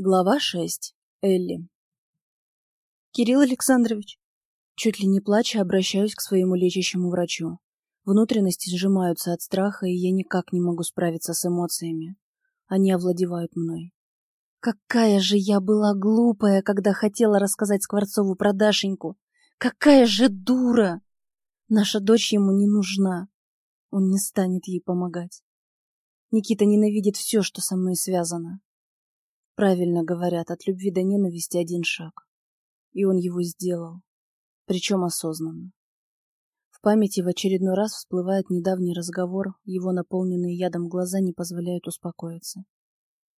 Глава 6. Элли. Кирилл Александрович. Чуть ли не плача обращаюсь к своему лечащему врачу. Внутренности сжимаются от страха, и я никак не могу справиться с эмоциями. Они овладевают мной. Какая же я была глупая, когда хотела рассказать Скворцову про Дашеньку. Какая же дура! Наша дочь ему не нужна. Он не станет ей помогать. Никита ненавидит все, что со мной связано. Правильно говорят, от любви до ненависти один шаг. И он его сделал. Причем осознанно. В памяти в очередной раз всплывает недавний разговор, его наполненные ядом глаза не позволяют успокоиться.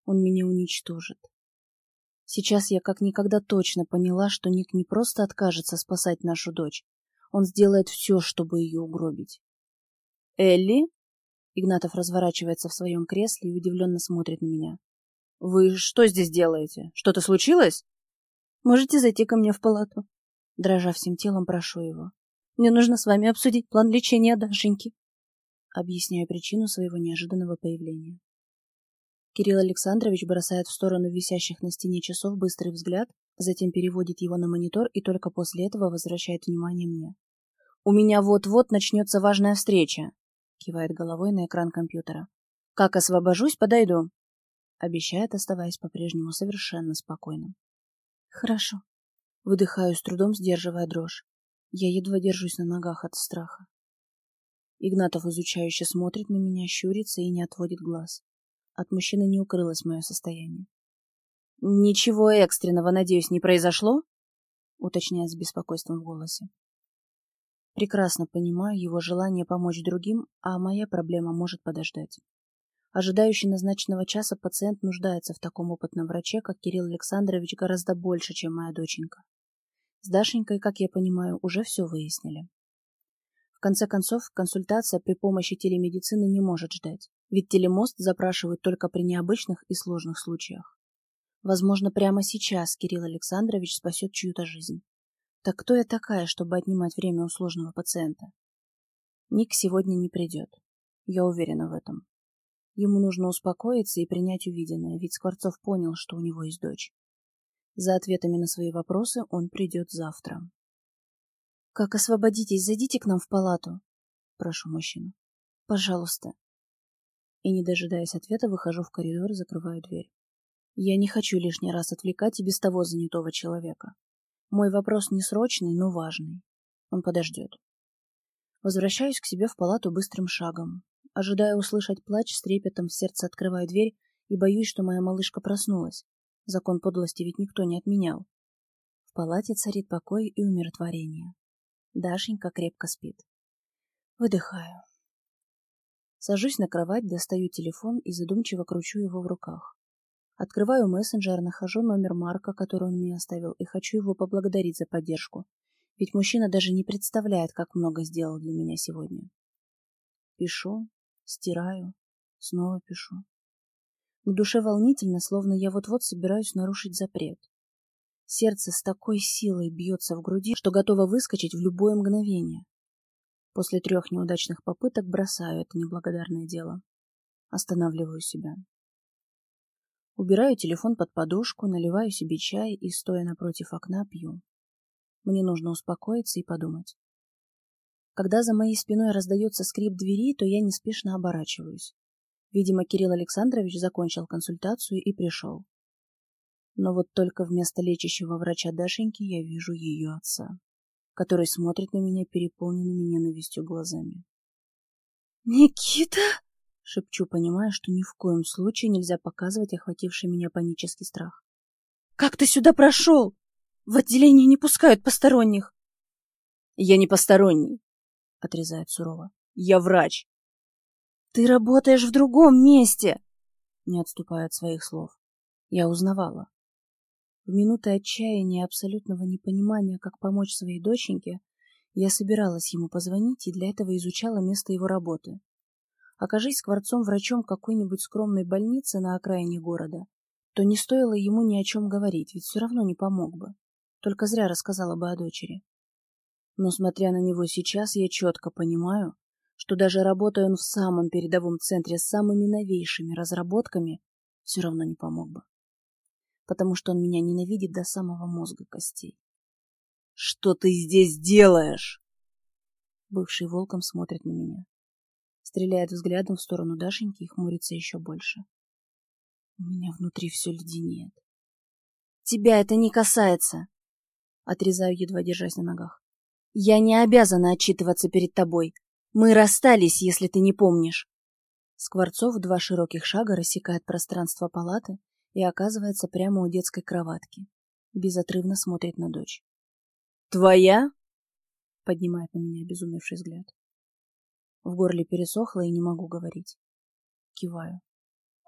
Он меня уничтожит. Сейчас я как никогда точно поняла, что Ник не просто откажется спасать нашу дочь. Он сделает все, чтобы ее угробить. «Элли?» Игнатов разворачивается в своем кресле и удивленно смотрит на меня. Вы что здесь делаете? Что-то случилось? Можете зайти ко мне в палату? Дрожа всем телом, прошу его. Мне нужно с вами обсудить план лечения Дашеньки. Объясняю причину своего неожиданного появления. Кирилл Александрович бросает в сторону висящих на стене часов быстрый взгляд, затем переводит его на монитор и только после этого возвращает внимание мне. «У меня вот-вот начнется важная встреча», — кивает головой на экран компьютера. «Как освобожусь, подойду» обещает, оставаясь по-прежнему совершенно спокойным. Хорошо. Выдыхаю с трудом, сдерживая дрожь. Я едва держусь на ногах от страха. Игнатов изучающе смотрит на меня, щурится и не отводит глаз. От мужчины не укрылось мое состояние. «Ничего экстренного, надеюсь, не произошло?» уточняет с беспокойством в голосе. Прекрасно понимаю его желание помочь другим, а моя проблема может подождать. Ожидающий назначенного часа пациент нуждается в таком опытном враче, как Кирилл Александрович, гораздо больше, чем моя доченька. С Дашенькой, как я понимаю, уже все выяснили. В конце концов, консультация при помощи телемедицины не может ждать, ведь телемост запрашивают только при необычных и сложных случаях. Возможно, прямо сейчас Кирилл Александрович спасет чью-то жизнь. Так кто я такая, чтобы отнимать время у сложного пациента? Ник сегодня не придет. Я уверена в этом. Ему нужно успокоиться и принять увиденное, ведь Скворцов понял, что у него есть дочь. За ответами на свои вопросы он придет завтра. «Как освободитесь, зайдите к нам в палату», — прошу мужчину. «Пожалуйста». И, не дожидаясь ответа, выхожу в коридор и закрываю дверь. Я не хочу лишний раз отвлекать и без того занятого человека. Мой вопрос не срочный, но важный. Он подождет. Возвращаюсь к себе в палату быстрым шагом. Ожидая услышать плач, с трепетом в сердце открываю дверь и боюсь, что моя малышка проснулась. Закон подлости ведь никто не отменял. В палате царит покой и умиротворение. Дашенька крепко спит. Выдыхаю. Сажусь на кровать, достаю телефон и задумчиво кручу его в руках. Открываю мессенджер, нахожу номер Марка, который он мне оставил, и хочу его поблагодарить за поддержку. Ведь мужчина даже не представляет, как много сделал для меня сегодня. Пишу, стираю, снова пишу. К душе волнительно, словно я вот-вот собираюсь нарушить запрет. Сердце с такой силой бьется в груди, что готово выскочить в любое мгновение. После трех неудачных попыток бросаю это неблагодарное дело. Останавливаю себя. Убираю телефон под подушку, наливаю себе чай и, стоя напротив окна, пью. Мне нужно успокоиться и подумать. Когда за моей спиной раздается скрип двери, то я неспешно оборачиваюсь. Видимо, Кирилл Александрович закончил консультацию и пришел. Но вот только вместо лечащего врача Дашеньки я вижу ее отца, который смотрит на меня переполненными ненавистью глазами. «Никита!» — шепчу, понимая, что ни в коем случае нельзя показывать охвативший меня панический страх. «Как ты сюда прошел? В отделение не пускают посторонних!» «Я не посторонний!» — отрезает сурово. «Я врач!» «Ты работаешь в другом месте!» Не отступая от своих слов. Я узнавала. В минуты отчаяния и абсолютного непонимания, как помочь своей доченьке, я собиралась ему позвонить и для этого изучала место его работы. Окажись скворцом-врачом какой-нибудь скромной больницы на окраине города, то не стоило ему ни о чем говорить, ведь все равно не помог бы. Только зря рассказала бы о дочери. Но, смотря на него сейчас, я четко понимаю, что даже работая он в самом передовом центре с самыми новейшими разработками, все равно не помог бы. потому что он меня ненавидит до самого мозга костей. «Что ты здесь делаешь?» Бывший волком смотрит на меня. Стреляет взглядом в сторону Дашеньки и хмурится еще больше. У меня внутри все леденеет. «Тебя это не касается!» Отрезаю, едва держась на ногах. «Я не обязана отчитываться перед тобой. Мы расстались, если ты не помнишь». Скворцов в два широких шага рассекает пространство палаты и оказывается прямо у детской кроватки. Безотрывно смотрит на дочь. «Твоя?» — поднимает на меня обезумевший взгляд. В горле пересохло и не могу говорить. Киваю.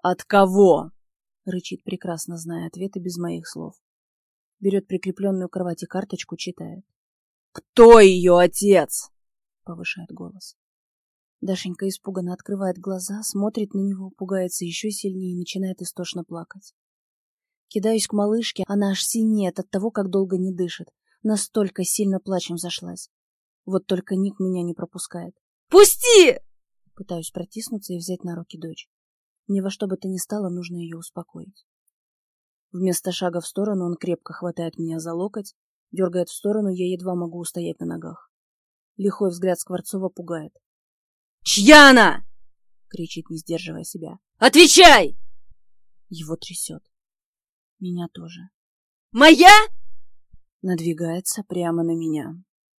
«От кого?» — рычит, прекрасно зная ответы без моих слов. Берет прикрепленную к кровати карточку, читает. «Кто ее отец?» — повышает голос. Дашенька испуганно открывает глаза, смотрит на него, пугается еще сильнее и начинает истошно плакать. Кидаюсь к малышке, она аж синеет от того, как долго не дышит. Настолько сильно плачем зашлась. Вот только Ник меня не пропускает. «Пусти!» Пытаюсь протиснуться и взять на руки дочь. Мне во что бы то ни стало, нужно ее успокоить. Вместо шага в сторону он крепко хватает меня за локоть, дергает в сторону, я едва могу устоять на ногах. Лихой взгляд Скворцова пугает. «Чья она?» — кричит, не сдерживая себя. «Отвечай!» Его трясет. Меня тоже. «Моя?» Надвигается прямо на меня.